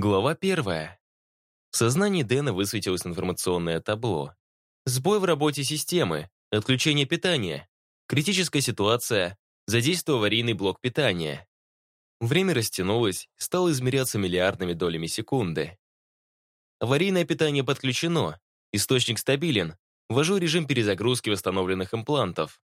Глава первая. В сознании Дэна высветилось информационное табло. Сбой в работе системы, отключение питания, критическая ситуация, задействуя аварийный блок питания. Время растянулось, стало измеряться миллиардными долями секунды. Аварийное питание подключено, источник стабилен, ввожу режим перезагрузки восстановленных имплантов.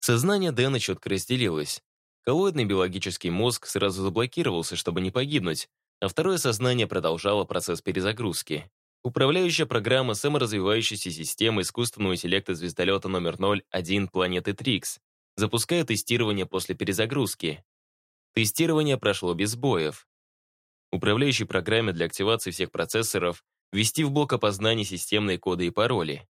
Сознание Дэна четко разделилось. Коллоидный биологический мозг сразу заблокировался, чтобы не погибнуть, а второе сознание продолжало процесс перезагрузки. Управляющая программа саморазвивающейся системы искусственного интеллекта звездолета номер 01 планеты Трикс запускает тестирование после перезагрузки. Тестирование прошло без боев. Управляющей программе для активации всех процессоров ввести в блок опознания системные коды и пароли.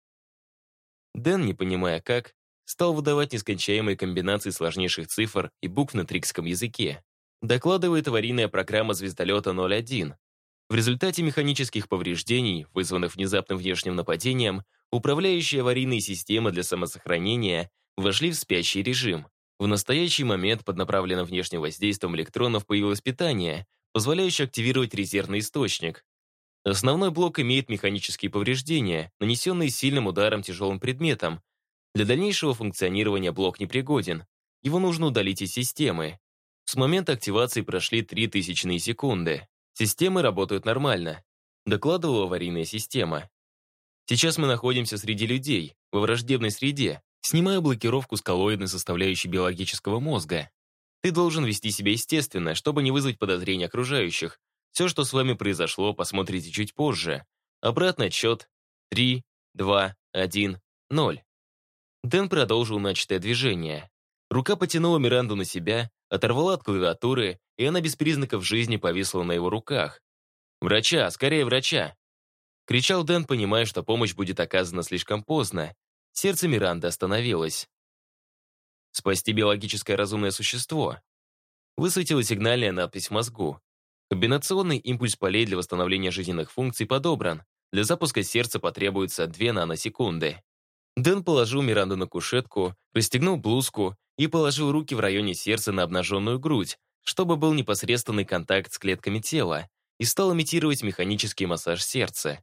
Дэн, не понимая как, стал выдавать нескончаемые комбинации сложнейших цифр и букв на трикском языке. Докладывает аварийная программа звездолета 01. В результате механических повреждений, вызванных внезапным внешним нападением, управляющие аварийные системы для самосохранения вошли в спящий режим. В настоящий момент под направленным внешним воздействием электронов появилось питание, позволяющее активировать резервный источник. Основной блок имеет механические повреждения, нанесенные сильным ударом тяжелым предметом. Для дальнейшего функционирования блок непригоден. Его нужно удалить из системы. С момента активации прошли 3 тысячные секунды. Системы работают нормально. Докладывала аварийная система. Сейчас мы находимся среди людей, во враждебной среде, снимая блокировку с коллоидной составляющей биологического мозга. Ты должен вести себя естественно, чтобы не вызвать подозрения окружающих. Все, что с вами произошло, посмотрите чуть позже. Обратный отсчет. 3, 2, 1, 0. Дэн продолжил начатое движение. Рука потянула Миранду на себя, оторвала от клавиатуры, и она без признаков жизни повисла на его руках. «Врача! Скорее врача!» Кричал Дэн, понимая, что помощь будет оказана слишком поздно. Сердце Миранды остановилось. «Спасти биологическое разумное существо». Высветила сигнальная надпись в мозгу. Комбинационный импульс полей для восстановления жизненных функций подобран. Для запуска сердца потребуется 2 наносекунды. Дэн положил Миранду на кушетку, расстегнул блузку и положил руки в районе сердца на обнаженную грудь, чтобы был непосредственный контакт с клетками тела, и стал имитировать механический массаж сердца.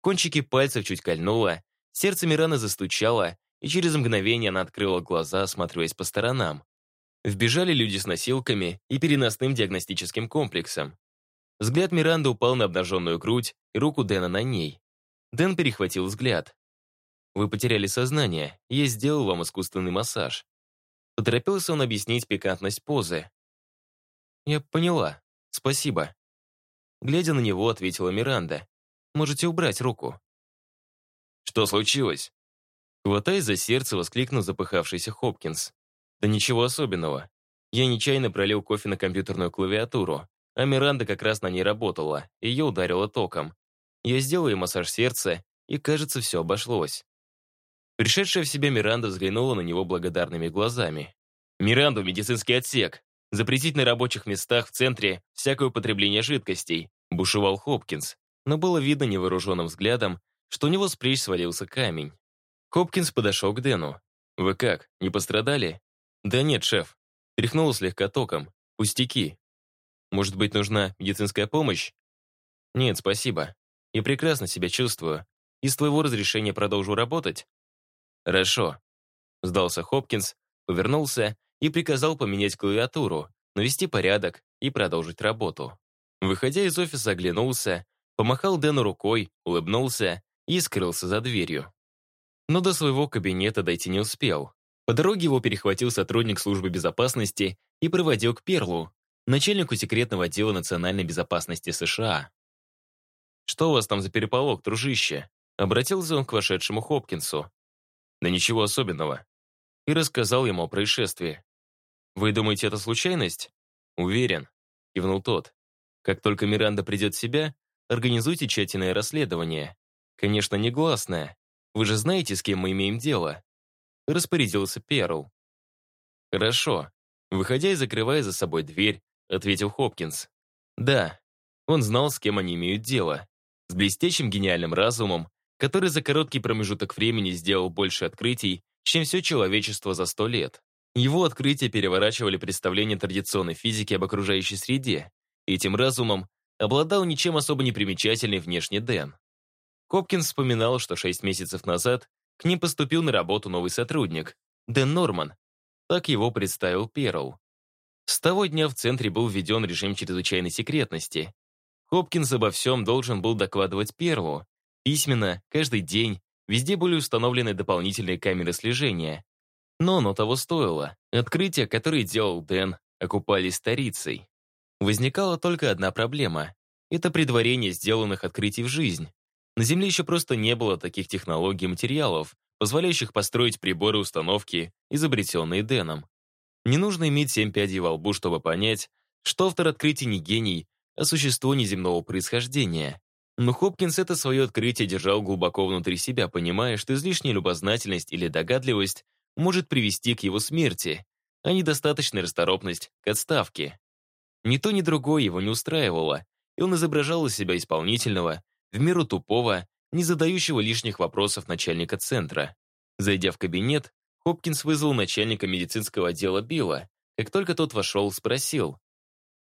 Кончики пальцев чуть кольнуло, сердце Мираны застучало, и через мгновение она открыла глаза, осматриваясь по сторонам. Вбежали люди с носилками и переносным диагностическим комплексом. Взгляд Миранды упал на обнаженную грудь и руку Дэна на ней. Дэн перехватил взгляд. «Вы потеряли сознание, я сделал вам искусственный массаж». Поторопился он объяснить пикантность позы. «Я поняла. Спасибо». Глядя на него, ответила Миранда. «Можете убрать руку». «Что случилось?» Хватаясь за сердце, воскликнул запыхавшийся Хопкинс. «Да ничего особенного. Я нечаянно пролил кофе на компьютерную клавиатуру, а Миранда как раз на ней работала, ее ударило током. Я сделал ей массаж сердца, и, кажется, все обошлось. Пришедшая в себя Миранда взглянула на него благодарными глазами. «Миранду, медицинский отсек! Запретить на рабочих местах в центре всякое употребление жидкостей!» бушевал Хопкинс, но было видно невооруженным взглядом, что у него с плеч свалился камень. Хопкинс подошел к Дэну. «Вы как, не пострадали?» «Да нет, шеф. Тряхнуло слегка током. Пустяки. Может быть, нужна медицинская помощь?» «Нет, спасибо. Я прекрасно себя чувствую. И с твоего разрешения продолжу работать?» «Хорошо», — сдался Хопкинс, повернулся и приказал поменять клавиатуру, навести порядок и продолжить работу. Выходя из офиса, оглянулся, помахал Дэну рукой, улыбнулся и скрылся за дверью. Но до своего кабинета дойти не успел. По дороге его перехватил сотрудник службы безопасности и проводил к Перлу, начальнику секретного отдела национальной безопасности США. «Что у вас там за переполох, дружище?» Обратился он к вошедшему Хопкинсу. Да ничего особенного. И рассказал ему о происшествии. «Вы думаете, это случайность?» «Уверен», — кивнул тот. «Как только Миранда придет в себя, организуйте тщательное расследование. Конечно, негласное. Вы же знаете, с кем мы имеем дело?» Распорядился Перл. «Хорошо». Выходя и закрывая за собой дверь, ответил Хопкинс. «Да, он знал, с кем они имеют дело. С блестящим гениальным разумом, который за короткий промежуток времени сделал больше открытий, чем все человечество за сто лет. Его открытия переворачивали представление традиционной физики об окружающей среде, этим разумом обладал ничем особо не примечательный внешне Дэн. Хопкинс вспоминал, что шесть месяцев назад к ним поступил на работу новый сотрудник, Дэн Норман. Так его представил Перл. С того дня в центре был введен режим чрезвычайной секретности. Хопкинс обо всем должен был докладывать Перлу. Письменно, каждый день, везде были установлены дополнительные камеры слежения. Но оно того стоило. Открытия, которые делал Дэн, окупались старицей. Возникала только одна проблема. Это предварение сделанных открытий в жизнь. На Земле еще просто не было таких технологий и материалов, позволяющих построить приборы установки, изобретенные Дэном. Не нужно иметь семь пядей во лбу, чтобы понять, что автор открытий не гений, а существо неземного происхождения. Но Хопкинс это свое открытие держал глубоко внутри себя, понимая, что излишняя любознательность или догадливость может привести к его смерти, а недостаточная расторопность — к отставке. Ни то, ни другое его не устраивало, и он изображал из себя исполнительного, в меру тупого, не задающего лишних вопросов начальника центра. Зайдя в кабинет, Хопкинс вызвал начальника медицинского отдела Билла. Как только тот вошел, спросил.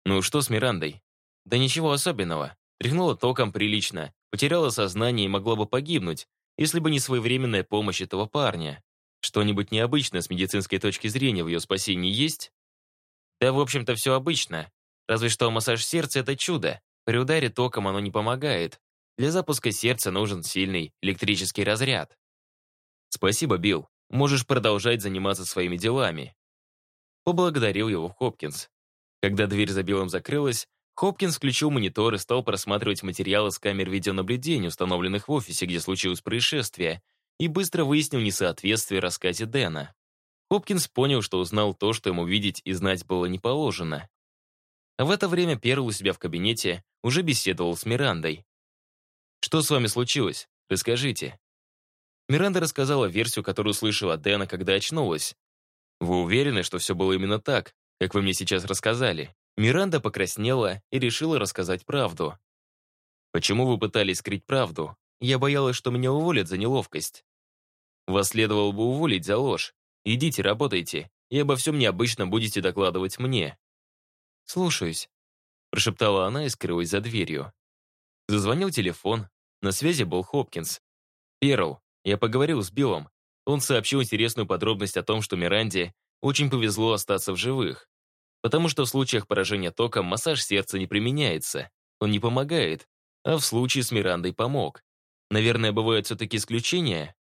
«Ну что с Мирандой?» «Да ничего особенного. Тряхнула током прилично, потеряла сознание и могла бы погибнуть, если бы не своевременная помощь этого парня. Что-нибудь необычное с медицинской точки зрения в ее спасении есть?» «Да, в общем-то, все обычно. Разве что массаж сердца — это чудо. При ударе током оно не помогает. Для запуска сердца нужен сильный электрический разряд. Спасибо, Билл. Можешь продолжать заниматься своими делами. Поблагодарил его Хопкинс. Когда дверь за Биллом закрылась, Хопкинс включил монитор и стал просматривать материалы с камер видеонаблюдения, установленных в офисе, где случилось происшествие, и быстро выяснил несоответствие рассказе Дэна. Хопкинс понял, что узнал то, что ему видеть и знать было не положено. А в это время Перл у себя в кабинете уже беседовал с Мирандой. «Что с вами случилось? Расскажите». Миранда рассказала версию, которую слышала Дэна, когда очнулась. «Вы уверены, что все было именно так, как вы мне сейчас рассказали?» Миранда покраснела и решила рассказать правду. «Почему вы пытались скрыть правду? Я боялась, что меня уволят за неловкость. Вас следовало бы уволить за ложь. Идите, работайте, и обо всем необычном будете докладывать мне». «Слушаюсь», — прошептала она и скрылась за дверью. Зазвонил телефон. На связи был Хопкинс. «Перл, я поговорил с Биллом. Он сообщил интересную подробность о том, что Миранде очень повезло остаться в живых. Потому что в случаях поражения током массаж сердца не применяется. Он не помогает. А в случае с Мирандой помог. Наверное, бывают все-таки исключения?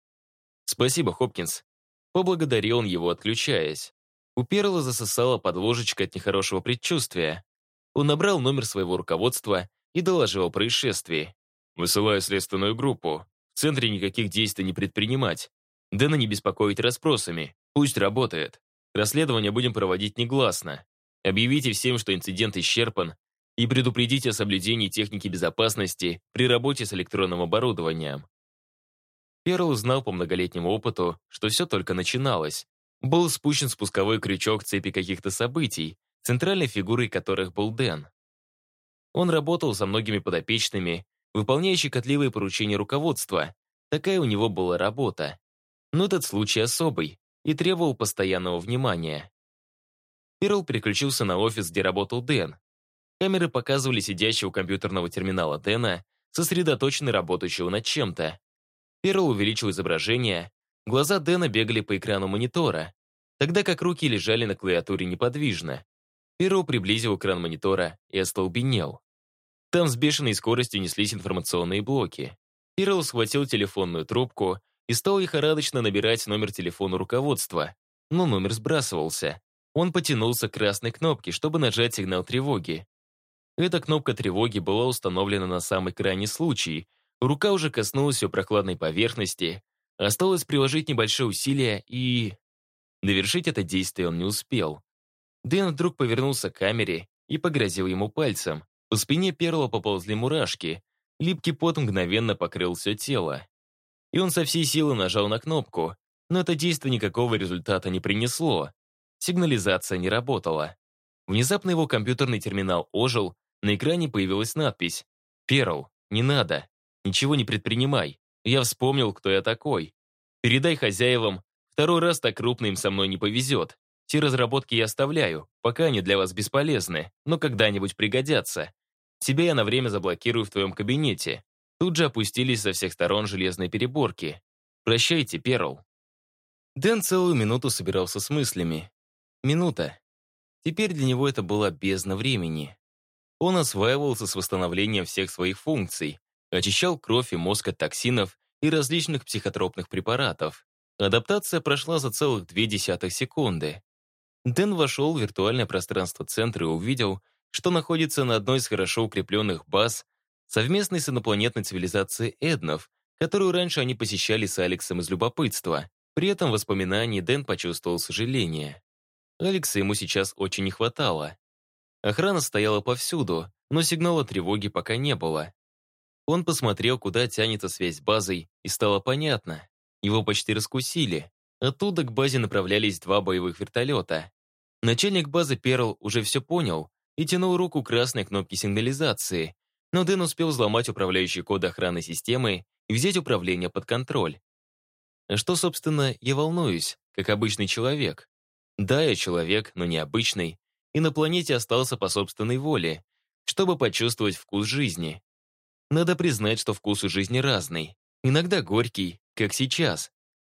Спасибо, Хопкинс. Поблагодарил он его, отключаясь. У Перла засосала под ложечкой от нехорошего предчувствия. Он набрал номер своего руководства и доложил о происшествии. «Высылаю следственную группу. В центре никаких действий не предпринимать. Дэна не беспокоить расспросами. Пусть работает. Расследование будем проводить негласно. Объявите всем, что инцидент исчерпан, и предупредите о соблюдении техники безопасности при работе с электронным оборудованием». Перл узнал по многолетнему опыту, что все только начиналось. Был спущен спусковой крючок цепи каких-то событий, центральной фигурой которых был Дэн. Он работал со многими подопечными, выполняя щекотливые поручения руководства. Такая у него была работа. Но этот случай особый и требовал постоянного внимания. Перл переключился на офис, где работал Дэн. Камеры показывали сидящего у компьютерного терминала Дэна, сосредоточенно работающего над чем-то. Перл увеличил изображение, глаза Дэна бегали по экрану монитора, тогда как руки лежали на клавиатуре неподвижно. Перл приблизил экран монитора и остолбенел. Там с бешеной скоростью неслись информационные блоки. Перл схватил телефонную трубку и стал лихорадочно набирать номер телефона руководства, но номер сбрасывался. Он потянулся к красной кнопке, чтобы нажать сигнал тревоги. Эта кнопка тревоги была установлена на самый крайний случай. Рука уже коснулась ее прохладной поверхности. Осталось приложить небольшое усилие и... Довершить это действие он не успел. Дэн вдруг повернулся к камере и погрозил ему пальцем. По спине Перла поползли мурашки, липкий пот мгновенно покрыл все тело. И он со всей силы нажал на кнопку, но это действие никакого результата не принесло. Сигнализация не работала. Внезапно его компьютерный терминал ожил, на экране появилась надпись «Перл, не надо, ничего не предпринимай, я вспомнил, кто я такой. Передай хозяевам, второй раз так крупно им со мной не повезет. Те разработки я оставляю, пока они для вас бесполезны, но когда-нибудь пригодятся. Тебя я на время заблокирую в твоем кабинете. Тут же опустились со всех сторон железные переборки. Прощайте, Перл. Дэн целую минуту собирался с мыслями. Минута. Теперь для него это была бездна времени. Он осваивался с восстановлением всех своих функций, очищал кровь и мозг от токсинов и различных психотропных препаратов. Адаптация прошла за целых две десятых секунды. Дэн вошел в виртуальное пространство центра и увидел, что находится на одной из хорошо укрепленных баз совместной с инопланетной цивилизацией Эднов, которую раньше они посещали с Алексом из любопытства. При этом воспоминании Дэн почувствовал сожаление. Алекса ему сейчас очень не хватало. Охрана стояла повсюду, но сигнала тревоги пока не было. Он посмотрел, куда тянется связь с базой, и стало понятно. Его почти раскусили. Оттуда к базе направлялись два боевых вертолета. Начальник базы Перл уже все понял и тянул руку красной кнопке сигнализации, но Дэн успел взломать управляющий код охраны системы и взять управление под контроль. Что, собственно, я волнуюсь, как обычный человек? Да, я человек, но необычный, и на планете остался по собственной воле, чтобы почувствовать вкус жизни. Надо признать, что вкус у жизни разный. Иногда горький, как сейчас.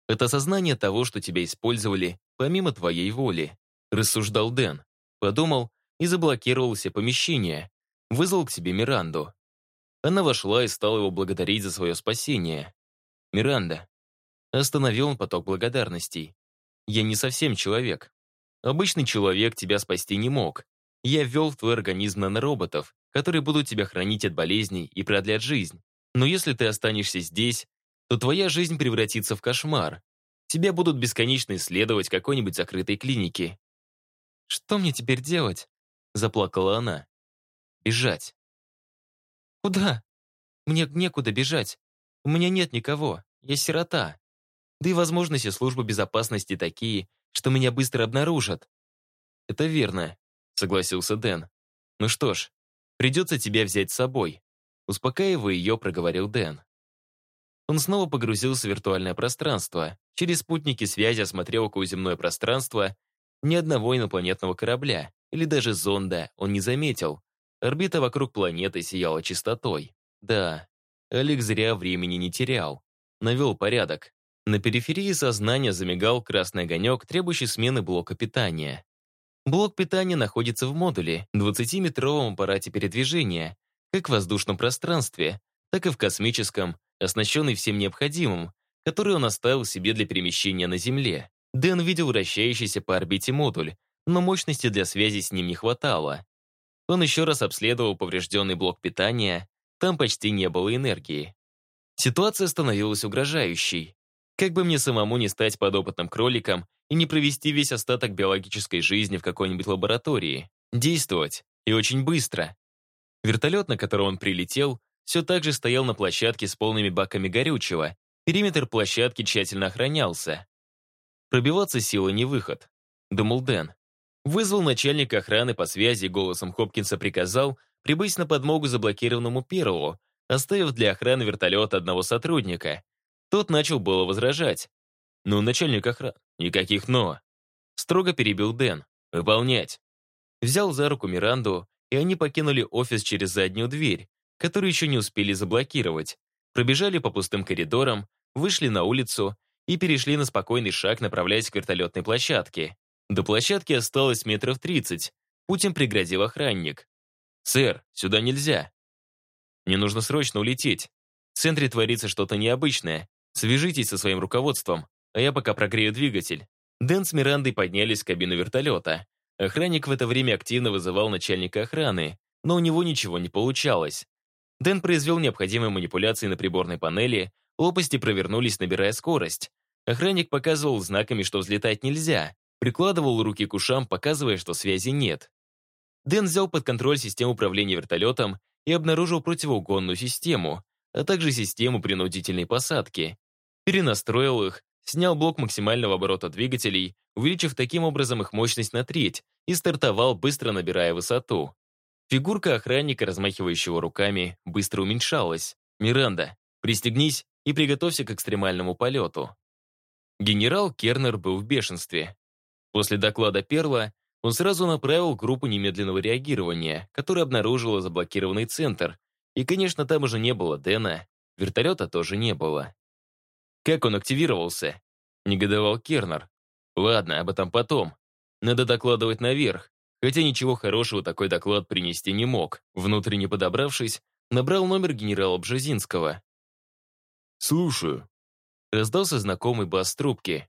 Это осознание того, что тебя использовали, помимо твоей воли. Рассуждал Дэн. Подумал и заблокировал все помещения. Вызвал к себе Миранду. Она вошла и стала его благодарить за свое спасение. «Миранда». Остановил он поток благодарностей. «Я не совсем человек. Обычный человек тебя спасти не мог. Я ввел в твой организм нанороботов, которые будут тебя хранить от болезней и продлят жизнь. Но если ты останешься здесь, то твоя жизнь превратится в кошмар. Тебя будут бесконечно исследовать какой-нибудь закрытой клинике. «Что мне теперь делать?» — заплакала она. «Бежать». «Куда? Мне некуда бежать. У меня нет никого. Я сирота. Да и возможности службы безопасности такие, что меня быстро обнаружат». «Это верно», — согласился Дэн. «Ну что ж, Придется тебя взять с собой», — успокаивая ее, проговорил Дэн. Он снова погрузился в виртуальное пространство. Через спутники связи осмотрел околоземное пространство. Ни одного инопланетного корабля или даже зонда он не заметил. Орбита вокруг планеты сияла чистотой. Да, Алекс зря времени не терял. Навел порядок. На периферии сознания замигал красный огонек, требующий смены блока питания. Блок питания находится в модуле, 20-метровом аппарате передвижения, как в воздушном пространстве, так и в космическом, оснащенный всем необходимым, который он оставил себе для перемещения на Земле. Дэн видел вращающийся по орбите модуль, но мощности для связи с ним не хватало. Он еще раз обследовал поврежденный блок питания, там почти не было энергии. Ситуация становилась угрожающей. Как бы мне самому не стать подопытным кроликом и не провести весь остаток биологической жизни в какой-нибудь лаборатории. Действовать. И очень быстро. Вертолет, на который он прилетел, все так же стоял на площадке с полными баками горючего. Периметр площадки тщательно охранялся. Пробиваться силой не выход, думал Дэн. Вызвал начальника охраны по связи голосом Хопкинса приказал прибыть на подмогу заблокированному Перлу, оставив для охраны вертолета одного сотрудника. Тот начал было возражать. «Ну, начальник охраны, никаких «но». Строго перебил Дэн. «Выполнять». Взял за руку Миранду, и они покинули офис через заднюю дверь, которую еще не успели заблокировать. Пробежали по пустым коридорам, вышли на улицу и перешли на спокойный шаг, направляясь к вертолетной площадке. До площадки осталось метров тридцать. Путем преградил охранник. «Сэр, сюда нельзя». «Мне нужно срочно улететь. В центре творится что-то необычное. Свяжитесь со своим руководством, а я пока прогрею двигатель». Дэн с Мирандой поднялись в кабину вертолета. Охранник в это время активно вызывал начальника охраны, но у него ничего не получалось. Дэн произвел необходимые манипуляции на приборной панели, лопасти провернулись, набирая скорость. Охранник показывал знаками, что взлетать нельзя, прикладывал руки к ушам, показывая, что связи нет. Дэн взял под контроль систему управления вертолетом и обнаружил противоугонную систему, а также систему принудительной посадки перенастроил их, снял блок максимального оборота двигателей, увеличив таким образом их мощность на треть, и стартовал, быстро набирая высоту. Фигурка охранника, размахивающего руками, быстро уменьшалась. «Миранда, пристегнись и приготовься к экстремальному полету». Генерал Кернер был в бешенстве. После доклада Перла он сразу направил группу немедленного реагирования, которая обнаружила заблокированный центр. И, конечно, там уже не было Дэна, вертолета тоже не было. «Как он активировался?» — негодовал Кернер. «Ладно, об этом потом. Надо докладывать наверх, хотя ничего хорошего такой доклад принести не мог. Внутренне подобравшись, набрал номер генерала Бжезинского. «Слушаю», — раздался знакомый бас трубки.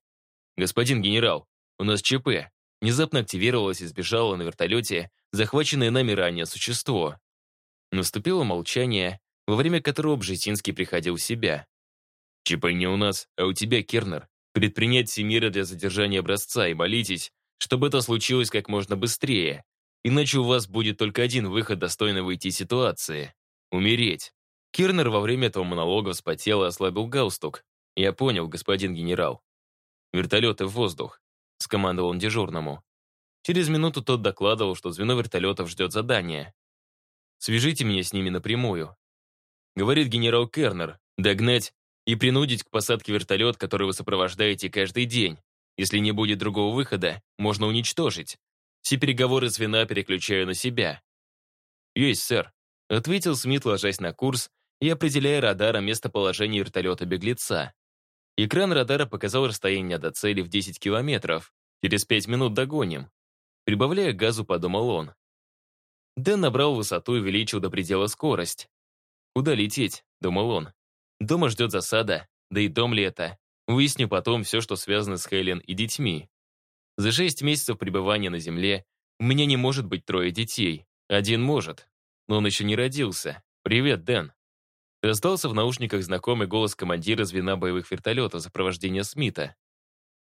«Господин генерал, у нас ЧП. Внезапно активировалось и сбежало на вертолете захваченное нами ранее существо». Наступило молчание, во время которого Бжезинский приходил в себя. «ЧП не у нас, а у тебя, Кернер. Предпринять все меры для задержания образца и молитесь, чтобы это случилось как можно быстрее. Иначе у вас будет только один выход достойно выйти из ситуации — умереть. Кирнер во время этого монолога вспотел и ослабил галстук. «Я понял, господин генерал». «Вертолеты в воздух», — скомандовал он дежурному. Через минуту тот докладывал, что звено вертолетов ждет задания. «Свяжите меня с ними напрямую», — говорит генерал Кернер, «догнать и принудить к посадке вертолет, который вы сопровождаете каждый день. Если не будет другого выхода, можно уничтожить. Все переговоры звена переключаю на себя». «Есть, сэр», — ответил Смит, ложась на курс и определяя радаром местоположение вертолета-беглеца. Экран радара показал расстояние до цели в 10 километров. Через 5 минут догоним. Прибавляя газу, подумал он. Дэн набрал высоту и увеличил до предела скорость. «Куда лететь?» — думал он. «Дома ждет засада, да и дом ли это? Выясню потом все, что связано с Хелен и детьми. За шесть месяцев пребывания на Земле у меня не может быть трое детей. Один может, но он еще не родился. «Привет, Дэн». Раздался в наушниках знакомый голос командира звена боевых вертолетов сопровождения Смита.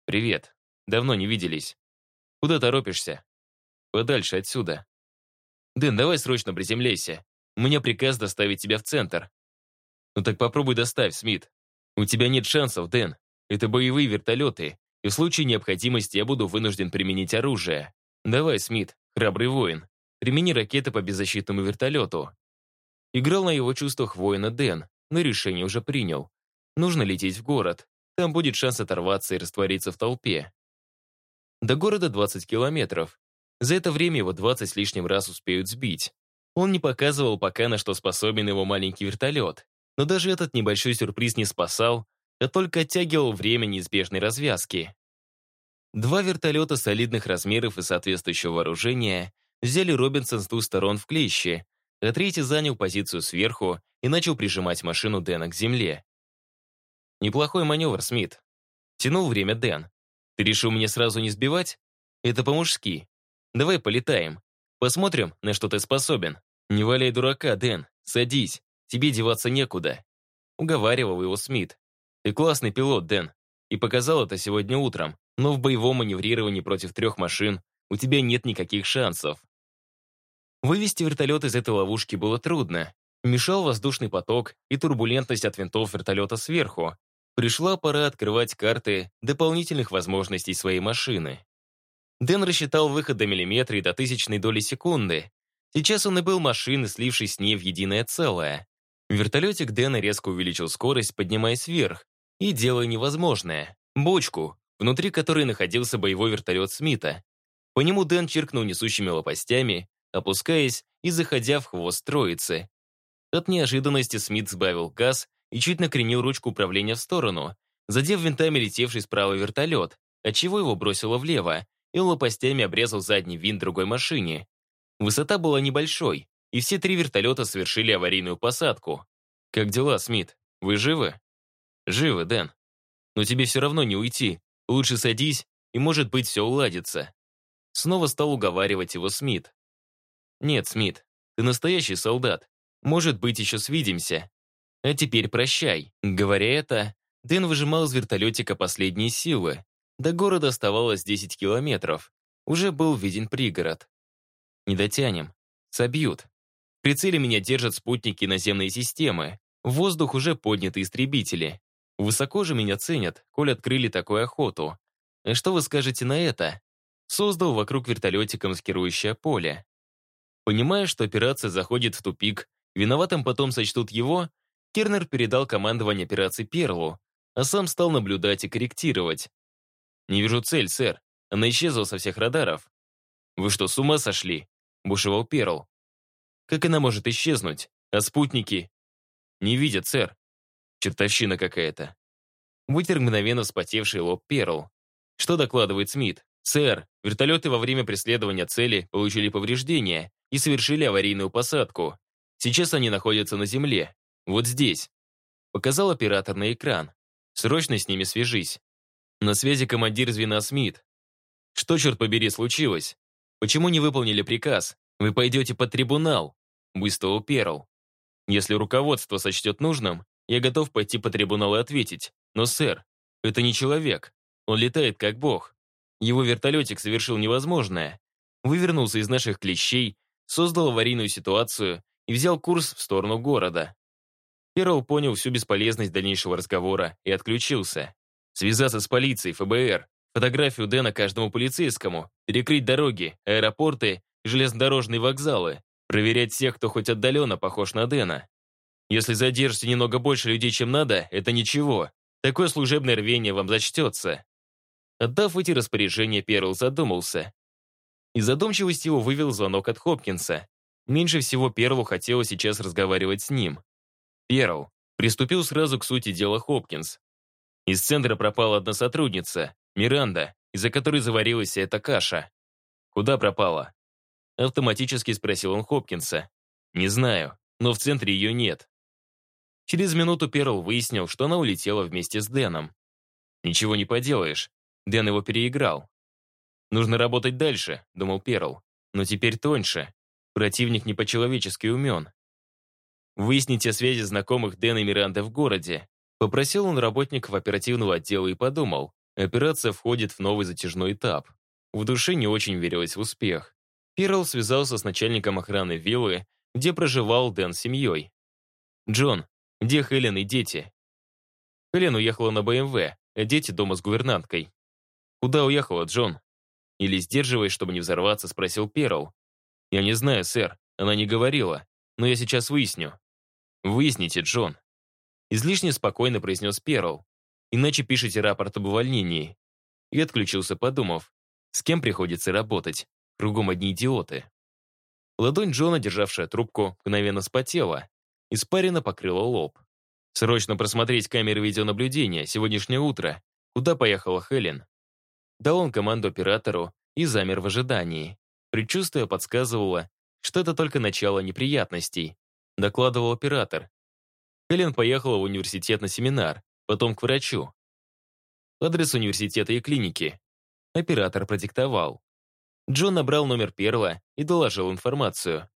«Привет. Давно не виделись. Куда торопишься?» «Подальше отсюда». «Дэн, давай срочно приземляйся. У меня приказ доставить тебя в центр». «Ну так попробуй доставь, Смит. У тебя нет шансов, Дэн. Это боевые вертолеты, и в случае необходимости я буду вынужден применить оружие. Давай, Смит, храбрый воин, примени ракеты по беззащитному вертолету. Играл на его чувствах воина Дэн, но решение уже принял. Нужно лететь в город. Там будет шанс оторваться и раствориться в толпе. До города 20 километров. За это время его 20 с лишним раз успеют сбить. Он не показывал пока, на что способен его маленький вертолет. Но даже этот небольшой сюрприз не спасал, а только оттягивал время неизбежной развязки. Два вертолета солидных размеров и соответствующего вооружения взяли Робинсон с двух сторон в клещи, а третий занял позицию сверху и начал прижимать машину Дэна к земле. «Неплохой маневр, Смит». Тянул время Дэн. «Ты решил меня сразу не сбивать? Это по-мужски. Давай полетаем. Посмотрим, на что ты способен. Не валяй дурака, Дэн. Садись. Тебе деваться некуда». Уговаривал его Смит. «Ты классный пилот, Дэн. И показал это сегодня утром. Но в боевом маневрировании против трех машин у тебя нет никаких шансов. Вывести вертолет из этой ловушки было трудно. Мешал воздушный поток и турбулентность от винтов вертолета сверху. Пришла пора открывать карты дополнительных возможностей своей машины. Дэн рассчитал выход до миллиметра и до тысячной доли секунды. Сейчас он и был машиной, слившись с ней в единое целое. Вертолетик Дэна резко увеличил скорость, поднимаясь вверх, и делая невозможное — бочку, внутри которой находился боевой вертолет Смита. По нему Дэн чиркнул несущими лопастями, опускаясь и заходя в хвост троицы. От неожиданности Смит сбавил газ и чуть накренил ручку управления в сторону, задев винтами летевший справа вертолет, отчего его бросило влево, и лопастями обрезал задний винт другой машине. Высота была небольшой, и все три вертолета совершили аварийную посадку. «Как дела, Смит? Вы живы?» «Живы, Дэн. Но тебе все равно не уйти. Лучше садись, и, может быть, все уладится». Снова стал уговаривать его Смит. «Нет, Смит, ты настоящий солдат. Может быть, еще свидимся. А теперь прощай». Говоря это, Дэн выжимал из вертолетика последние силы. До города оставалось 10 километров. Уже был виден пригород. Не дотянем. Собьют. Прицеле меня держат спутники наземной системы. В воздух уже подняты истребители. Высоко же меня ценят, коль открыли такую охоту. И что вы скажете на это? Создал вокруг вертолетика маскирующее поле. Понимая, что операция заходит в тупик, виноватым потом сочтут его, Кернер передал командование операции Перлу, а сам стал наблюдать и корректировать. «Не вижу цель, сэр. Она исчезла со всех радаров». «Вы что, с ума сошли?» — бушевал Перл. «Как она может исчезнуть? А спутники?» «Не видят, сэр. Чертовщина какая-то». Вытер мгновенно вспотевший лоб Перл. «Что докладывает Смит?» «Сэр, вертолеты во время преследования цели получили повреждения и совершили аварийную посадку. Сейчас они находятся на земле. Вот здесь». Показал оператор на экран. «Срочно с ними свяжись». На связи командир звена Смит. «Что, черт побери, случилось? Почему не выполнили приказ? Вы пойдете под трибунал?» Выставил Перл. «Если руководство сочтет нужным, я готов пойти по трибуналу и ответить. Но, сэр, это не человек. Он летает как бог. Его вертолетик совершил невозможное. Вывернулся из наших клещей, создал аварийную ситуацию и взял курс в сторону города. Перл понял всю бесполезность дальнейшего разговора и отключился. Связаться с полицией, ФБР, фотографию Дэна каждому полицейскому, перекрыть дороги, аэропорты, железнодорожные вокзалы, проверять всех, кто хоть отдаленно похож на Дэна. Если задержите немного больше людей, чем надо, это ничего. Такое служебное рвение вам зачтется. Отдав эти распоряжения, Перл задумался. Из задумчивости его вывел звонок от Хопкинса. Меньше всего Перлу хотелось сейчас разговаривать с ним. Перл приступил сразу к сути дела Хопкинс. Из центра пропала одна сотрудница, Миранда, из-за которой заварилась эта каша. Куда пропала? Автоматически спросил он Хопкинса. Не знаю, но в центре ее нет. Через минуту Перл выяснил, что она улетела вместе с Дэном. Ничего не поделаешь, Дэн его переиграл. Нужно работать дальше, думал Перл, но теперь тоньше. Противник не по-человечески умен. Выясните связи знакомых Дэна и Миранды в городе. Попросил он работников оперативного отдела и подумал, операция входит в новый затяжной этап. В душе не очень верилось в успех. Перл связался с начальником охраны виллы, где проживал Дэн с семьей. «Джон, где Хелен и дети?» Хелен уехала на БМВ, а дети дома с гувернанткой. «Куда уехала, Джон?» Или, сдерживаясь, чтобы не взорваться, спросил Перл. «Я не знаю, сэр, она не говорила, но я сейчас выясню». «Выясните, Джон». Излишне спокойно произнес Перл. «Иначе пишите рапорт об увольнении». И отключился, подумав, с кем приходится работать. Кругом одни идиоты. Ладонь Джона, державшая трубку, мгновенно спотела. Испарина покрыла лоб. Срочно просмотреть камеры видеонаблюдения сегодняшнее утро. Куда поехала Хелен? Дал он команду оператору и замер в ожидании. Предчувствие подсказывало, что это только начало неприятностей. Докладывал оператор. Хелен поехала в университет на семинар, потом к врачу. Адрес университета и клиники. Оператор продиктовал. Джон набрал номер Перла и доложил информацию.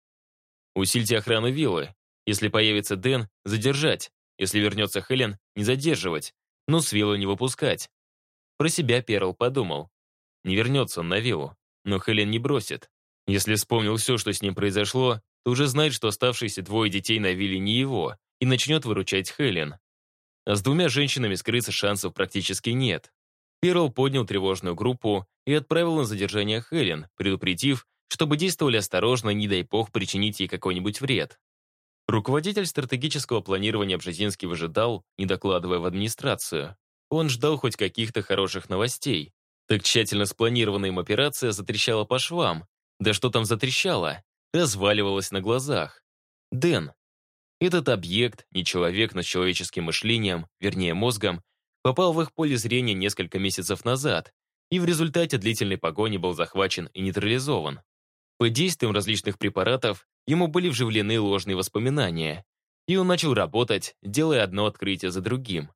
«Усильте охрану виллы. Если появится Дэн, задержать. Если вернется Хелен, не задерживать. Но с виллы не выпускать. Про себя Перл подумал. Не вернется он на виллу, но Хелен не бросит. Если вспомнил все, что с ним произошло, то уже знает, что оставшиеся двое детей на вилле не его, и начнет выручать Хелен. А с двумя женщинами скрыться шансов практически нет. Перл поднял тревожную группу и отправил на задержание Хелен, предупредив, чтобы действовали осторожно, не дай бог причинить ей какой-нибудь вред. Руководитель стратегического планирования Бжезинский выжидал, не докладывая в администрацию. Он ждал хоть каких-то хороших новостей. Так тщательно спланированная им операция затрещала по швам. Да что там затрещало? Разваливалась на глазах. Дэн. Этот объект, не человек, но с человеческим мышлением, вернее мозгом, попал в их поле зрения несколько месяцев назад и в результате длительной погони был захвачен и нейтрализован. Под действием различных препаратов ему были вживлены ложные воспоминания, и он начал работать, делая одно открытие за другим.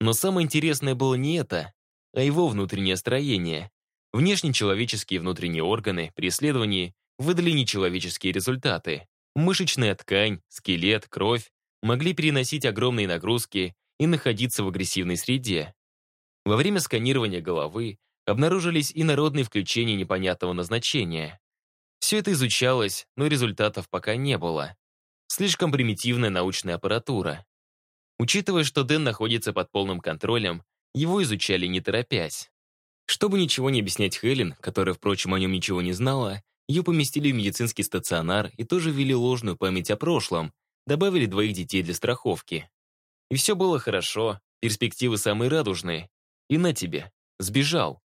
Но самое интересное было не это, а его внутреннее строение. Внешне человеческие и внутренние органы при исследовании выдали нечеловеческие результаты. Мышечная ткань, скелет, кровь могли переносить огромные нагрузки и находиться в агрессивной среде. Во время сканирования головы обнаружились и народные включения непонятного назначения. Все это изучалось, но результатов пока не было. Слишком примитивная научная аппаратура. Учитывая, что Дэн находится под полным контролем, его изучали не торопясь. Чтобы ничего не объяснять Хелен, которая, впрочем, о нем ничего не знала, ее поместили в медицинский стационар и тоже ввели ложную память о прошлом, добавили двоих детей для страховки. И все было хорошо, перспективы самые радужные. И на тебе, сбежал.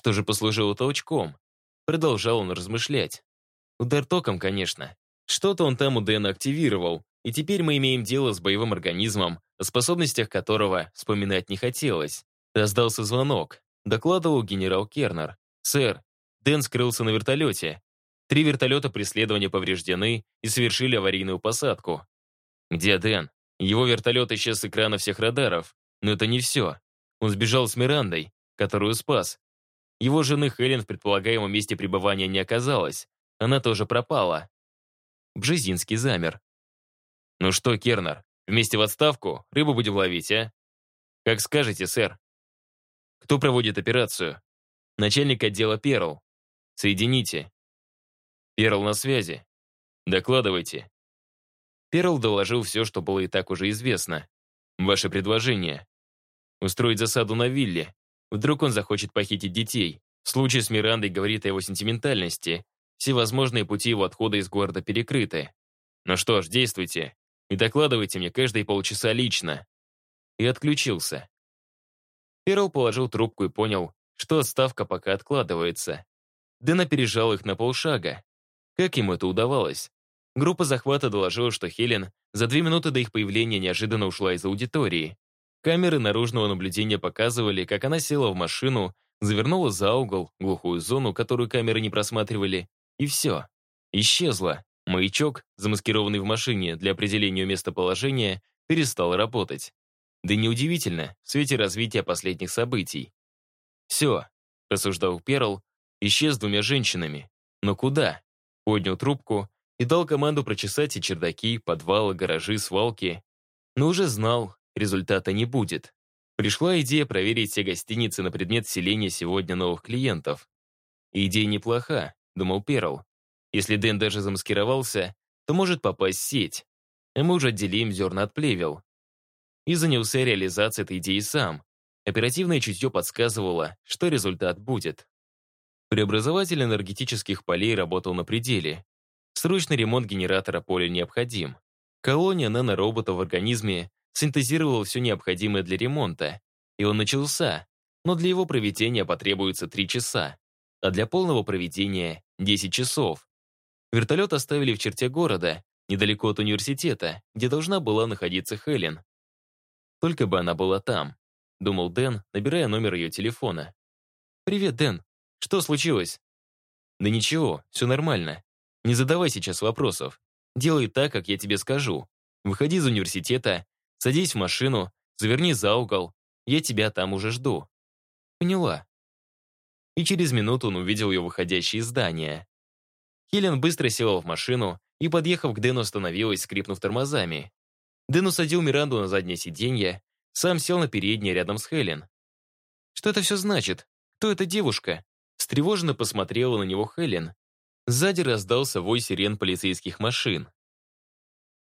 Что же послужило толчком? Продолжал он размышлять. Удар током, конечно. Что-то он там у Дэна активировал, и теперь мы имеем дело с боевым организмом, о способностях которого вспоминать не хотелось. Раздался звонок. Докладывал генерал Кернер. «Сэр, Дэн скрылся на вертолете. Три вертолета преследования повреждены и совершили аварийную посадку. Где Дэн? Его вертолет исчез с экрана всех радаров. Но это не все. Он сбежал с Мирандой, которую спас. Его жены Хелен в предполагаемом месте пребывания не оказалось. Она тоже пропала. Бжезинский замер. «Ну что, Кернер, вместе в отставку? Рыбу будем ловить, а?» «Как скажете, сэр». «Кто проводит операцию?» «Начальник отдела Перл». «Соедините». «Перл на связи». «Докладывайте». Перл доложил все, что было и так уже известно. «Ваше предложение?» «Устроить засаду на вилле. Вдруг он захочет похитить детей. Случай с Мирандой говорит о его сентиментальности. Все возможные пути его отхода из города перекрыты. Ну что ж, действуйте. И докладывайте мне каждые полчаса лично. И отключился. Перл положил трубку и понял, что отставка пока откладывается. Дэн опережал их на полшага. Как ему это удавалось? Группа захвата доложила, что Хелен за две минуты до их появления неожиданно ушла из аудитории. Камеры наружного наблюдения показывали, как она села в машину, завернула за угол, глухую зону, которую камеры не просматривали, и все. Исчезла. Маячок, замаскированный в машине для определения местоположения, перестал работать. Да неудивительно, в свете развития последних событий. «Все», — рассуждал Перл, исчез двумя женщинами. Но куда? Поднял трубку и дал команду прочесать и чердаки, подвалы, гаражи, свалки. Но уже знал, результата не будет. Пришла идея проверить все гостиницы на предмет селения сегодня новых клиентов. идея неплоха, думал Перл. Если Дэн даже замаскировался, то может попасть в сеть. А мы уже отделим зерна от плевел. И занялся реализацией этой идеи сам. Оперативное чутье подсказывало, что результат будет. Преобразователь энергетических полей работал на пределе. Срочный ремонт генератора поля необходим. Колония наноробота в организме синтезировала все необходимое для ремонта, и он начался, но для его проведения потребуется 3 часа, а для полного проведения — 10 часов. Вертолет оставили в черте города, недалеко от университета, где должна была находиться Хелен. Только бы она была там, думал Дэн, набирая номер ее телефона. «Привет, Дэн. Что случилось?» «Да ничего, все нормально. Не задавай сейчас вопросов. Делай так, как я тебе скажу. Выходи из университета, садись в машину, заверни за угол. Я тебя там уже жду». «Поняла». И через минуту он увидел ее выходящее из здания. Хелен быстро села в машину и, подъехав к Дэну, остановилась, скрипнув тормозами. Дэн усадил Миранду на заднее сиденье, сам сел на переднее рядом с Хелен. «Что это все значит? Кто эта девушка?» Встревоженно посмотрела на него Хелен. Сзади раздался вой сирен полицейских машин.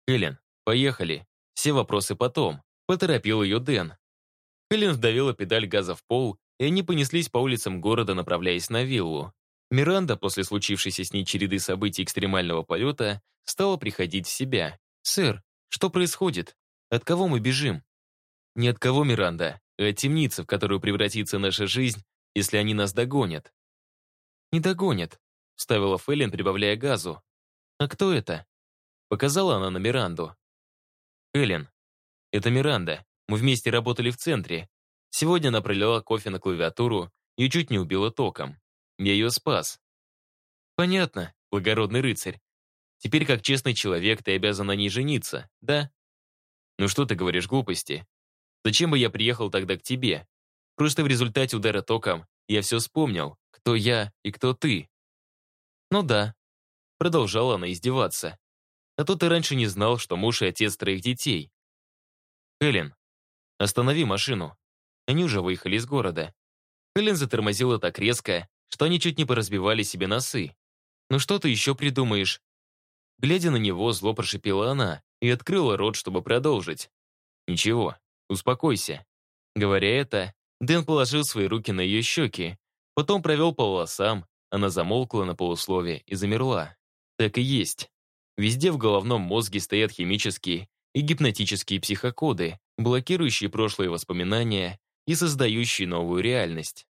«Хелен, поехали. Все вопросы потом», — поторопил ее Дэн. Хелен вдавила педаль газа в пол, и они понеслись по улицам города, направляясь на виллу. Миранда, после случившейся с ней череды событий экстремального полета, стала приходить в себя. «Сэр, что происходит? От кого мы бежим?» «Не от кого, Миранда, а от темницы, в которую превратится наша жизнь, если они нас догонят». «Не догонят», — вставила Фэллин, прибавляя газу. «А кто это?» Показала она на Миранду. «Эллен, это Миранда. Мы вместе работали в центре. Сегодня она пролила кофе на клавиатуру и чуть не убила током. Я ее спас. Понятно, благородный рыцарь. Теперь, как честный человек, ты обязан на ней жениться, да? Ну что ты говоришь глупости? Зачем бы я приехал тогда к тебе? Просто в результате удара током я все вспомнил, кто я и кто ты. Ну да. Продолжала она издеваться. А то ты раньше не знал, что муж и отец троих детей. Хелен, останови машину. Они уже выехали из города. Хелен затормозила так резко, что они чуть не поразбивали себе носы. «Ну что ты еще придумаешь?» Глядя на него, зло прошипела она и открыла рот, чтобы продолжить. «Ничего, успокойся». Говоря это, Дэн положил свои руки на ее щеки, потом провел по волосам, она замолкла на полуслове и замерла. Так и есть. Везде в головном мозге стоят химические и гипнотические психокоды, блокирующие прошлые воспоминания и создающие новую реальность.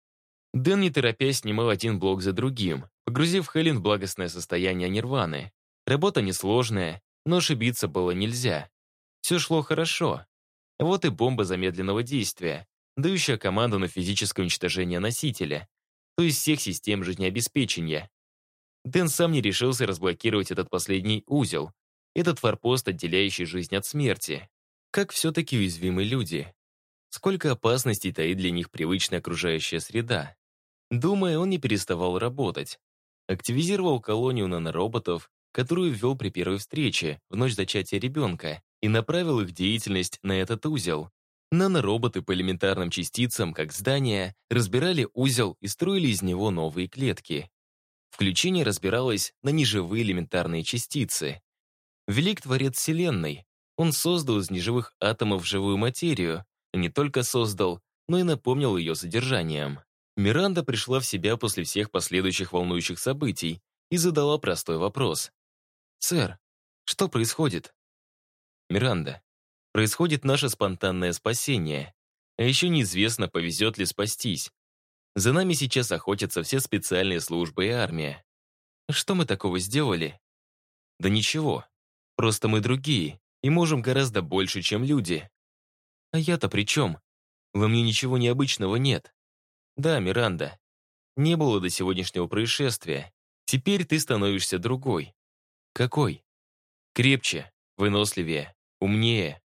Дэн, не торопясь, снимал один блок за другим, погрузив Хелен в благостное состояние нирваны. Работа несложная, но ошибиться было нельзя. Все шло хорошо. Вот и бомба замедленного действия, дающая команду на физическое уничтожение носителя, то есть всех систем жизнеобеспечения. Дэн сам не решился разблокировать этот последний узел, этот форпост, отделяющий жизнь от смерти. Как все-таки уязвимы люди. Сколько опасностей таит для них привычная окружающая среда. Думая, он не переставал работать. Активизировал колонию нанороботов, которую ввел при первой встрече, в ночь зачатия ребенка, и направил их деятельность на этот узел. Нанороботы по элементарным частицам, как здания, разбирали узел и строили из него новые клетки. Включение разбиралось на неживые элементарные частицы. Велик творец Вселенной. Он создал из неживых атомов живую материю, не только создал, но и напомнил ее содержанием. Миранда пришла в себя после всех последующих волнующих событий и задала простой вопрос. «Сэр, что происходит?» «Миранда, происходит наше спонтанное спасение. А еще неизвестно, повезет ли спастись. За нами сейчас охотятся все специальные службы и армия. Что мы такого сделали? Да ничего. Просто мы другие и можем гораздо больше, чем люди. А я-то при чем? Во мне ничего необычного нет. Да, Миранда, не было до сегодняшнего происшествия. Теперь ты становишься другой. Какой? Крепче, выносливее, умнее.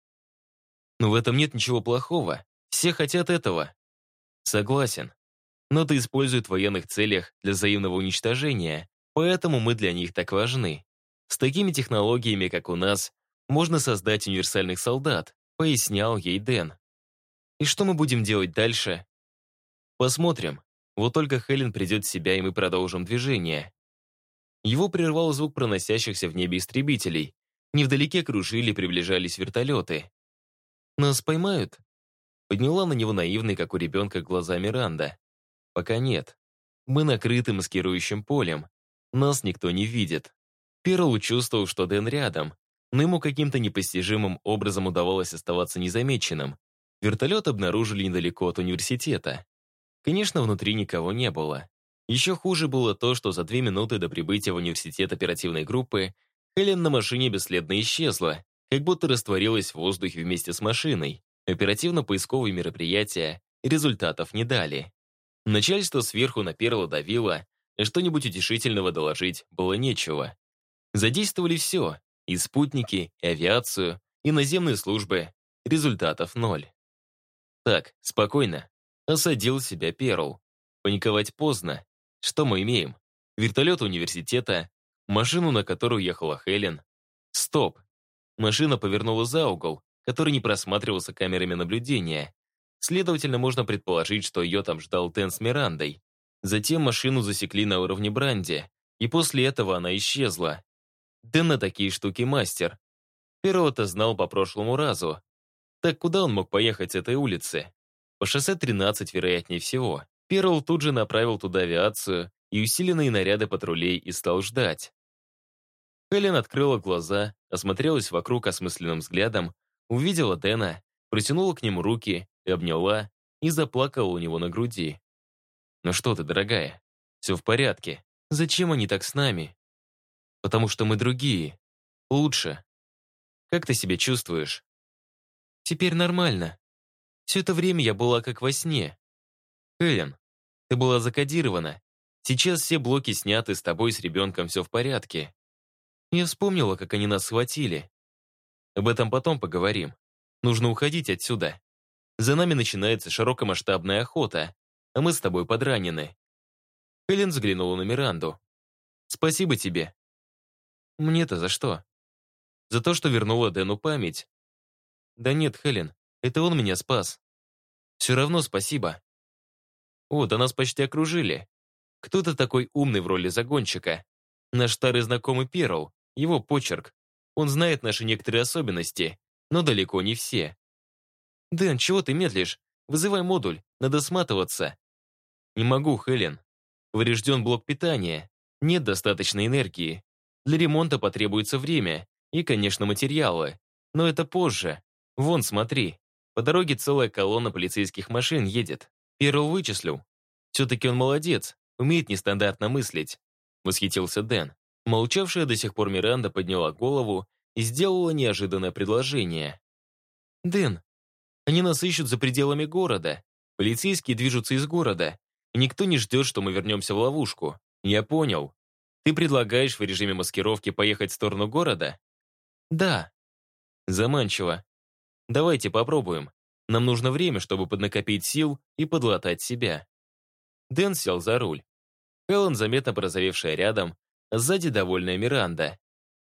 Но в этом нет ничего плохого. Все хотят этого. Согласен. Но это используют в военных целях для взаимного уничтожения, поэтому мы для них так важны. С такими технологиями, как у нас, можно создать универсальных солдат, пояснял ей Дэн. И что мы будем делать дальше? Посмотрим. Вот только Хелен придет в себя, и мы продолжим движение. Его прервал звук проносящихся в небе истребителей. Невдалеке кружили, приближались вертолеты. «Нас поймают?» Подняла на него наивный, как у ребенка, глаза Миранда. «Пока нет. Мы накрыты маскирующим полем. Нас никто не видит». Перл чувствовал, что Дэн рядом, но ему каким-то непостижимым образом удавалось оставаться незамеченным. Вертолет обнаружили недалеко от университета. Конечно, внутри никого не было. Еще хуже было то, что за две минуты до прибытия в университет оперативной группы Хелен на машине бесследно исчезла, как будто растворилась в воздухе вместе с машиной. Оперативно-поисковые мероприятия результатов не дали. Начальство сверху на Перла давило, что-нибудь утешительного доложить было нечего. Задействовали все, и спутники, и авиацию, и наземные службы. Результатов ноль. Так, спокойно. Осадил себя Перл. Паниковать поздно. Что мы имеем? Вертолет университета, машину, на которую ехала Хелен. Стоп. Машина повернула за угол, который не просматривался камерами наблюдения. Следовательно, можно предположить, что ее там ждал Тен с Мирандой. Затем машину засекли на уровне Бранди, и после этого она исчезла. Дэн на такие штуки мастер. Перо это знал по прошлому разу. Так куда он мог поехать с этой улицы? По шоссе 13, вероятнее всего. Перл тут же направил туда авиацию и усиленные наряды патрулей и стал ждать. Хелен открыла глаза, осмотрелась вокруг осмысленным взглядом, увидела Дэна, протянула к нему руки и обняла, и заплакала у него на груди. «Ну что ты, дорогая, все в порядке. Зачем они так с нами?» «Потому что мы другие. Лучше. Как ты себя чувствуешь?» «Теперь нормально. Все это время я была как во сне. Хелен, ты была закодирована. Сейчас все блоки сняты, с тобой с ребенком все в порядке. Я вспомнила, как они нас схватили. Об этом потом поговорим. Нужно уходить отсюда. За нами начинается широкомасштабная охота, а мы с тобой подранены. Хелен взглянула на Миранду. Спасибо тебе. Мне-то за что? За то, что вернула Дэну память. Да нет, Хелен, это он меня спас. Все равно спасибо. О, да нас почти окружили. Кто-то такой умный в роли загонщика. Наш старый знакомый Перл, его почерк. Он знает наши некоторые особенности, но далеко не все. «Дэн, чего ты медлишь? Вызывай модуль, надо сматываться». «Не могу, Хелен. Поврежден блок питания. Нет достаточной энергии. Для ремонта потребуется время и, конечно, материалы. Но это позже. Вон, смотри. По дороге целая колонна полицейских машин едет. Перл вычислил. Все-таки он молодец, умеет нестандартно мыслить. — восхитился Дэн. Молчавшая до сих пор Миранда подняла голову и сделала неожиданное предложение. «Дэн, они нас ищут за пределами города. Полицейские движутся из города. Никто не ждет, что мы вернемся в ловушку. Я понял. Ты предлагаешь в режиме маскировки поехать в сторону города? Да. Заманчиво. Давайте попробуем. Нам нужно время, чтобы поднакопить сил и подлатать себя. Дэн сел за руль. Хелен, заметно порозовевшая рядом, сзади довольная Миранда.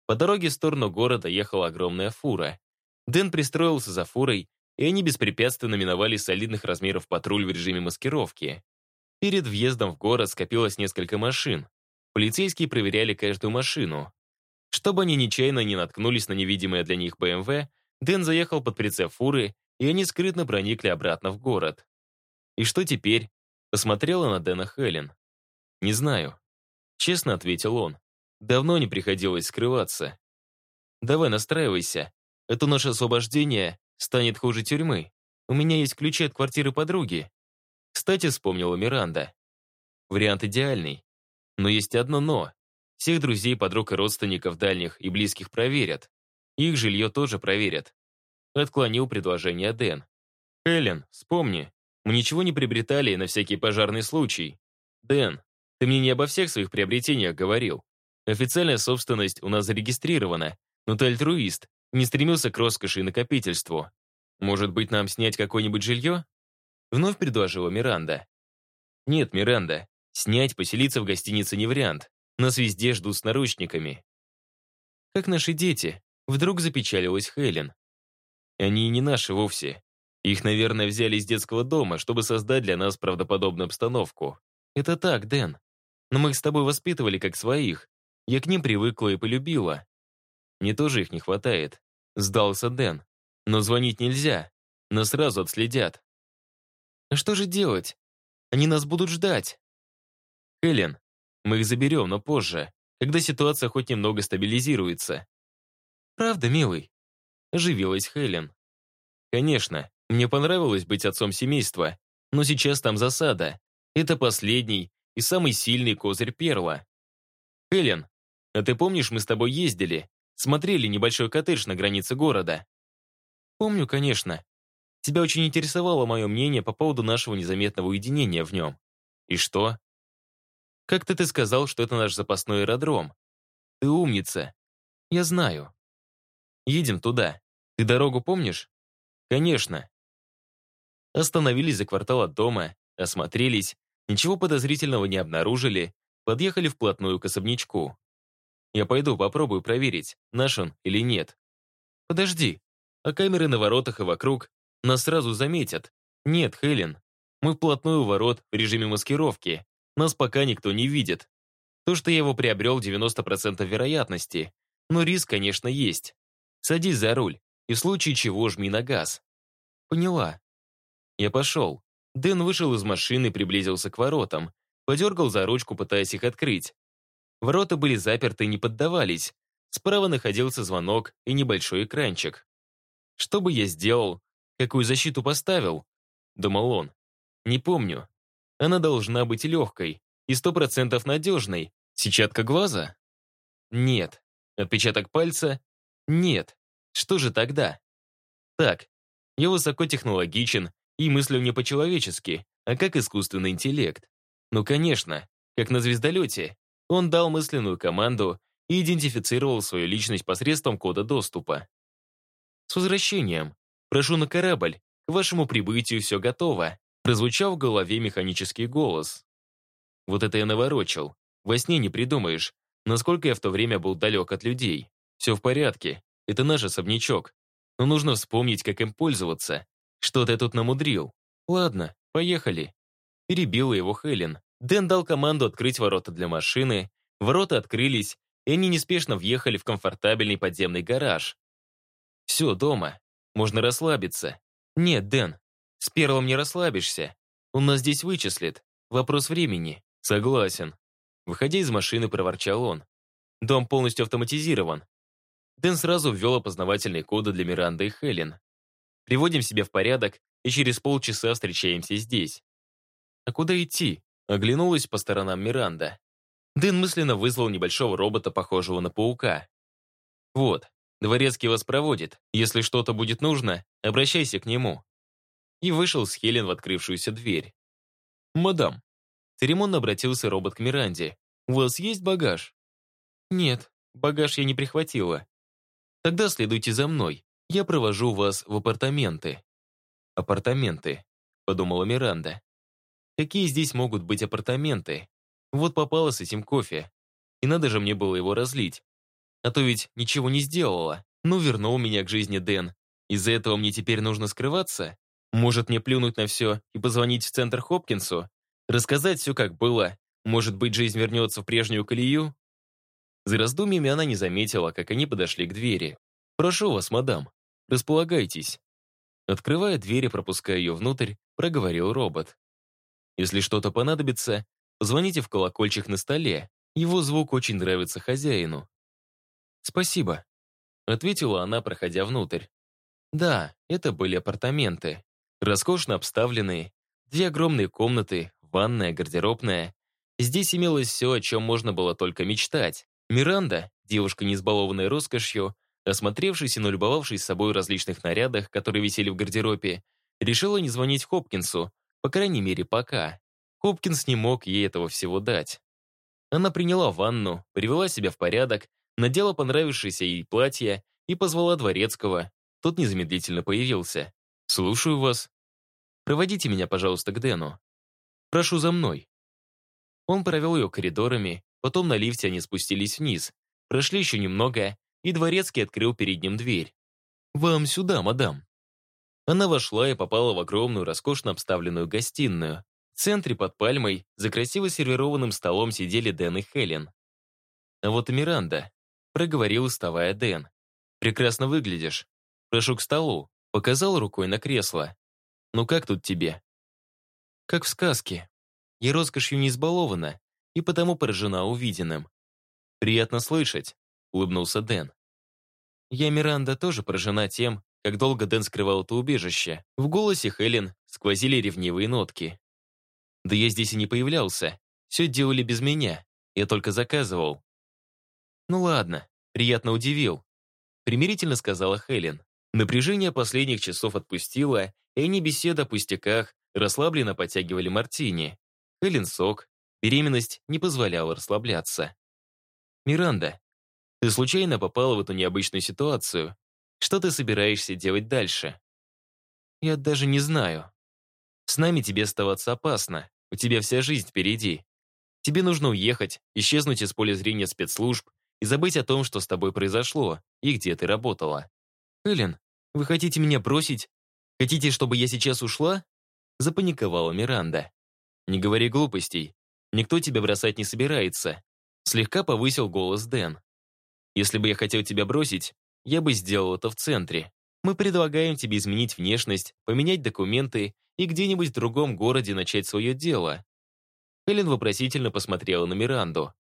По дороге в сторону города ехала огромная фура. Дэн пристроился за фурой, и они беспрепятственно миновали солидных размеров патруль в режиме маскировки. Перед въездом в город скопилось несколько машин. Полицейские проверяли каждую машину. Чтобы они нечаянно не наткнулись на невидимое для них БМВ, Дэн заехал под прицеп фуры, и они скрытно проникли обратно в город. «И что теперь?» Посмотрела на Дэна Хелен. «Не знаю», — честно ответил он. «Давно не приходилось скрываться. Давай настраивайся. Это наше освобождение станет хуже тюрьмы. У меня есть ключи от квартиры подруги». Кстати, вспомнила Миранда. Вариант идеальный. Но есть одно «но». Всех друзей, подруг и родственников дальних и близких проверят. Их жилье тоже проверят. Отклонил предложение Дэн. «Хелен, вспомни, мы ничего не приобретали на всякий пожарный случай. Дэн, ты мне не обо всех своих приобретениях говорил. Официальная собственность у нас зарегистрирована, но ты альтруист, не стремился к роскоши и накопительству. Может быть, нам снять какое-нибудь жилье?» Вновь предложила Миранда. «Нет, Миранда, снять, поселиться в гостинице не вариант. Нас везде ждут с наручниками». «Как наши дети», — вдруг запечалилась Хелен. «Они и не наши вовсе. Их, наверное, взяли из детского дома, чтобы создать для нас правдоподобную обстановку. Это так, Дэн. Но мы их с тобой воспитывали как своих. Я к ним привыкла и полюбила. Мне тоже их не хватает. Сдался Дэн. Но звонить нельзя. Нас сразу отследят. А что же делать? Они нас будут ждать. Хелен, мы их заберем, но позже, когда ситуация хоть немного стабилизируется. Правда, милый? Оживилась Хелен. Конечно, мне понравилось быть отцом семейства, но сейчас там засада. Это последний и самый сильный козырь Перла. Хелен, а ты помнишь, мы с тобой ездили, смотрели небольшой коттедж на границе города? Помню, конечно. Тебя очень интересовало мое мнение по поводу нашего незаметного уединения в нем. И что? Как-то ты сказал, что это наш запасной аэродром. Ты умница. Я знаю. Едем туда. Ты дорогу помнишь? Конечно. Остановились за квартал от дома, осмотрелись, ничего подозрительного не обнаружили, подъехали вплотную к особнячку. Я пойду попробую проверить, наш он или нет. Подожди, а камеры на воротах и вокруг нас сразу заметят. Нет, Хелен, мы вплотную у ворот в режиме маскировки. Нас пока никто не видит. То, что я его приобрел 90% вероятности. Но риск, конечно, есть. Садись за руль и в случае чего жми на газ. Поняла. Я пошел. Дэн вышел из машины и приблизился к воротам. Подергал за ручку, пытаясь их открыть. Ворота были заперты и не поддавались. Справа находился звонок и небольшой экранчик. Что бы я сделал? Какую защиту поставил? Думал он. Не помню. Она должна быть легкой и сто процентов надежной. Сетчатка глаза? Нет. Отпечаток пальца? Нет. Что же тогда? Так, я высокотехнологичен и мыслю не по-человечески, а как искусственный интеллект. Ну, конечно, как на звездолете. Он дал мысленную команду и идентифицировал свою личность посредством кода доступа. «С возвращением! Прошу на корабль! К вашему прибытию все готово!» Прозвучал в голове механический голос. Вот это я наворочил. Во сне не придумаешь, насколько я в то время был далек от людей. Все в порядке, это наш особнячок. Но нужно вспомнить, как им пользоваться. Что ты тут намудрил? Ладно, поехали. Перебила его Хелен. Дэн дал команду открыть ворота для машины. Ворота открылись, и они неспешно въехали в комфортабельный подземный гараж. Все, дома. Можно расслабиться. Нет, Дэн, с первым не расслабишься. Он нас здесь вычислит. Вопрос времени. Согласен. Выходя из машины, проворчал он. Дом полностью автоматизирован. Дэн сразу ввел опознавательные коды для Миранды и Хелен. Приводим себя в порядок и через полчаса встречаемся здесь. А куда идти? Оглянулась по сторонам Миранда. Дэн мысленно вызвал небольшого робота, похожего на паука. «Вот, дворецкий вас проводит. Если что-то будет нужно, обращайся к нему». И вышел с Хелен в открывшуюся дверь. «Мадам», — церемонно обратился робот к Миранде, «у вас есть багаж?» «Нет, багаж я не прихватила». «Тогда следуйте за мной. Я провожу вас в апартаменты». «Апартаменты», — подумала Миранда. «Какие здесь могут быть апартаменты? Вот попала с этим кофе. И надо же мне было его разлить. А то ведь ничего не сделала. Ну, вернул меня к жизни Дэн. Из-за этого мне теперь нужно скрываться? Может, мне плюнуть на все и позвонить в центр Хопкинсу? Рассказать все, как было? Может быть, жизнь вернется в прежнюю колею? За раздумьями она не заметила, как они подошли к двери. «Прошу вас, мадам, располагайтесь». Открывая дверь и пропуская ее внутрь, проговорил робот. «Если что-то понадобится, позвоните в колокольчик на столе. Его звук очень нравится хозяину». «Спасибо», — ответила она, проходя внутрь. Да, это были апартаменты. Роскошно обставленные. Две огромные комнаты, ванная, гардеробная. Здесь имелось все, о чем можно было только мечтать. Миранда, девушка, не избалованная роскошью, осмотревшись и налюбовавшись собой в различных нарядах, которые висели в гардеробе, решила не звонить Хопкинсу, по крайней мере, пока. Хопкинс не мог ей этого всего дать. Она приняла ванну, привела себя в порядок, надела понравившееся ей платье и позвала Дворецкого. Тот незамедлительно появился. «Слушаю вас. Проводите меня, пожалуйста, к Дэну. Прошу за мной». Он провел ее коридорами, потом на лифте они спустились вниз, прошли еще немного, и Дворецкий открыл перед ним дверь. «Вам сюда, мадам». Она вошла и попала в огромную, роскошно обставленную гостиную. В центре под пальмой за красиво сервированным столом сидели Дэн и Хелен. А вот и Миранда. Проговорил, уставая Дэн. «Прекрасно выглядишь. Прошу к столу». Показал рукой на кресло. «Ну как тут тебе?» «Как в сказке. Я роскошью не избалована и потому поражена увиденным». «Приятно слышать», — улыбнулся Дэн. Я, Миранда, тоже поражена тем, как долго Дэн скрывал это убежище. В голосе Хелен сквозили ревнивые нотки. «Да я здесь и не появлялся. Все делали без меня. Я только заказывал». «Ну ладно, приятно удивил», — примирительно сказала Хелен. Напряжение последних часов отпустило, и они беседа о пустяках расслабленно подтягивали мартини. Хелен сок, беременность не позволяла расслабляться. «Миранда, ты случайно попала в эту необычную ситуацию. Что ты собираешься делать дальше?» «Я даже не знаю. С нами тебе оставаться опасно. У тебя вся жизнь впереди. Тебе нужно уехать, исчезнуть из поля зрения спецслужб и забыть о том, что с тобой произошло и где ты работала. Эллен, вы хотите меня бросить? Хотите, чтобы я сейчас ушла?» Запаниковала Миранда. «Не говори глупостей. Никто тебя бросать не собирается». Слегка повысил голос Дэн. «Если бы я хотел тебя бросить, я бы сделал это в центре. Мы предлагаем тебе изменить внешность, поменять документы и где-нибудь в другом городе начать свое дело». Хелен вопросительно посмотрела на Миранду.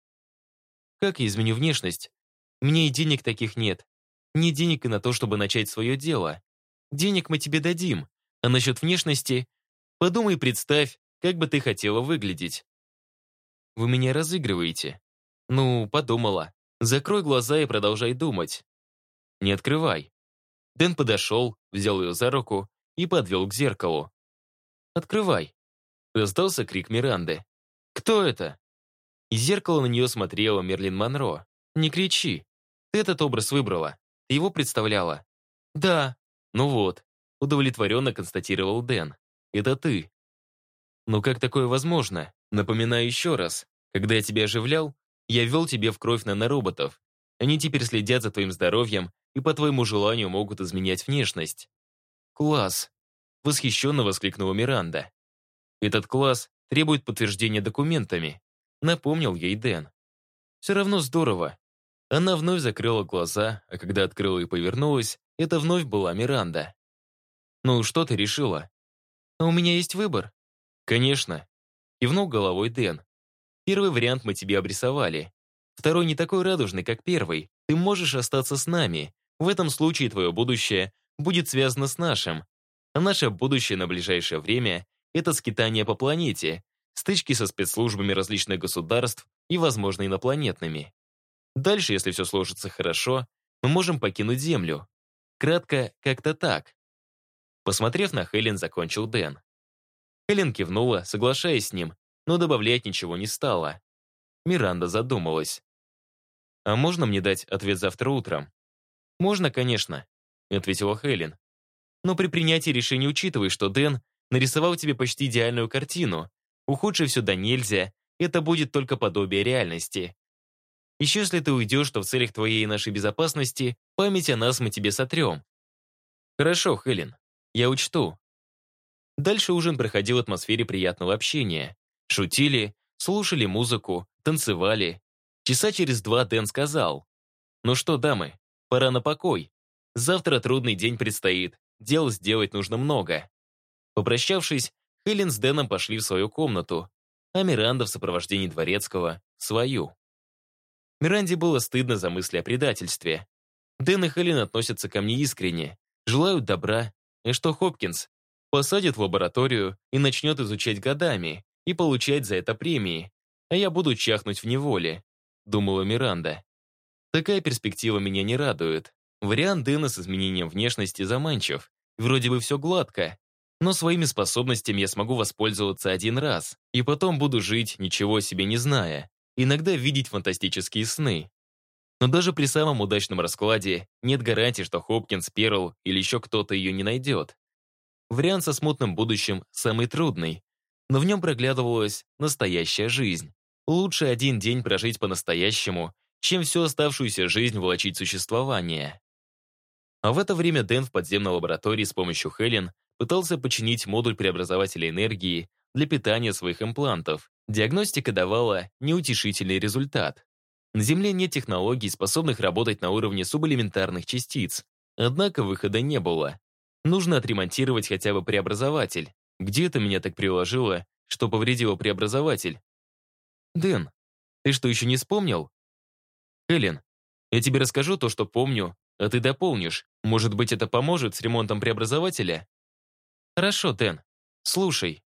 «Как я изменю внешность? Мне и денег таких нет. Ни денег и на то, чтобы начать свое дело. Денег мы тебе дадим, а насчет внешности подумай и представь, как бы ты хотела выглядеть. Вы меня разыгрываете. Ну, подумала. Закрой глаза и продолжай думать. Не открывай. Дэн подошел, взял ее за руку и подвел к зеркалу. «Открывай!» Раздался крик Миранды. «Кто это?» Из зеркала на нее смотрела Мерлин Монро. «Не кричи. Ты этот образ выбрала. Ты его представляла?» «Да». «Ну вот», — удовлетворенно констатировал Дэн. «Это ты». «Ну как такое возможно? Напоминаю еще раз. Когда я тебя оживлял, я ввел тебе в кровь нанороботов. Они теперь следят за твоим здоровьем и по твоему желанию могут изменять внешность». «Класс!» — восхищенно воскликнула Миранда. «Этот класс требует подтверждения документами», — напомнил ей Дэн. «Все равно здорово. Она вновь закрыла глаза, а когда открыла и повернулась, это вновь была Миранда. «Ну, что ты решила?» «А у меня есть выбор». «Конечно». Кивнул головой Дэн. «Первый вариант мы тебе обрисовали. Второй не такой радужный, как первый. Ты можешь остаться с нами. В этом случае твое будущее будет связано с нашим. А наше будущее на ближайшее время — это скитание по планете, стычки со спецслужбами различных государств и, возможно, инопланетными. Дальше, если все сложится хорошо, мы можем покинуть Землю. Кратко, как-то так. Посмотрев на Хелен, закончил Дэн. Хелен кивнула, соглашаясь с ним, но добавлять ничего не стала. Миранда задумалась. «А можно мне дать ответ завтра утром?» «Можно, конечно», — ответила Хелен. «Но при принятии решения учитывай, что Дэн нарисовал тебе почти идеальную картину. Ухудши все до нельзя, это будет только подобие реальности. Еще если ты уйдешь, то в целях твоей и нашей безопасности память о нас мы тебе сотрем. Хорошо, Хелен, я учту. Дальше ужин проходил в атмосфере приятного общения. Шутили, слушали музыку, танцевали. Часа через два Дэн сказал. «Ну что, дамы, пора на покой. Завтра трудный день предстоит, дел сделать нужно много». Попрощавшись, Хелен с Дэном пошли в свою комнату, а Миранда в сопровождении Дворецкого — свою. Миранде было стыдно за мысли о предательстве. Дэн и Хелен относятся ко мне искренне, желают добра, и что Хопкинс посадит в лабораторию и начнет изучать годами и получать за это премии, а я буду чахнуть в неволе, думала Миранда. Такая перспектива меня не радует. Вариант Дэна с изменением внешности заманчив. Вроде бы все гладко, но своими способностями я смогу воспользоваться один раз, и потом буду жить, ничего себе не зная, иногда видеть фантастические сны. Но даже при самом удачном раскладе нет гарантии, что Хопкинс, Перл или еще кто-то ее не найдет. Вариант со смутным будущим самый трудный, но в нем проглядывалась настоящая жизнь. Лучше один день прожить по-настоящему, чем всю оставшуюся жизнь волочить существование. А в это время Дэн в подземной лаборатории с помощью Хелен пытался починить модуль преобразователя энергии для питания своих имплантов. Диагностика давала неутешительный результат. На Земле нет технологий, способных работать на уровне субэлементарных частиц. Однако выхода не было. Нужно отремонтировать хотя бы преобразователь. Где это меня так приложило, что повредило преобразователь? Дэн, ты что, еще не вспомнил? Хелен, я тебе расскажу то, что помню, а ты дополнишь. Может быть, это поможет с ремонтом преобразователя? Хорошо, Дэн. Слушай.